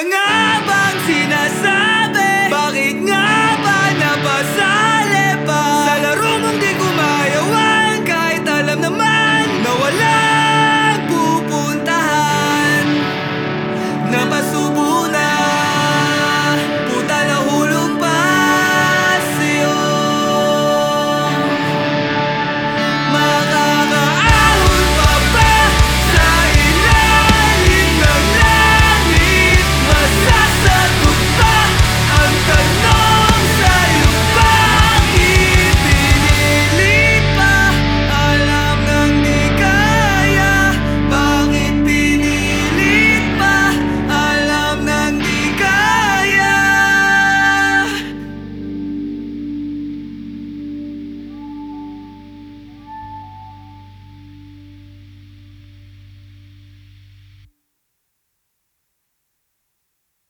Hang on!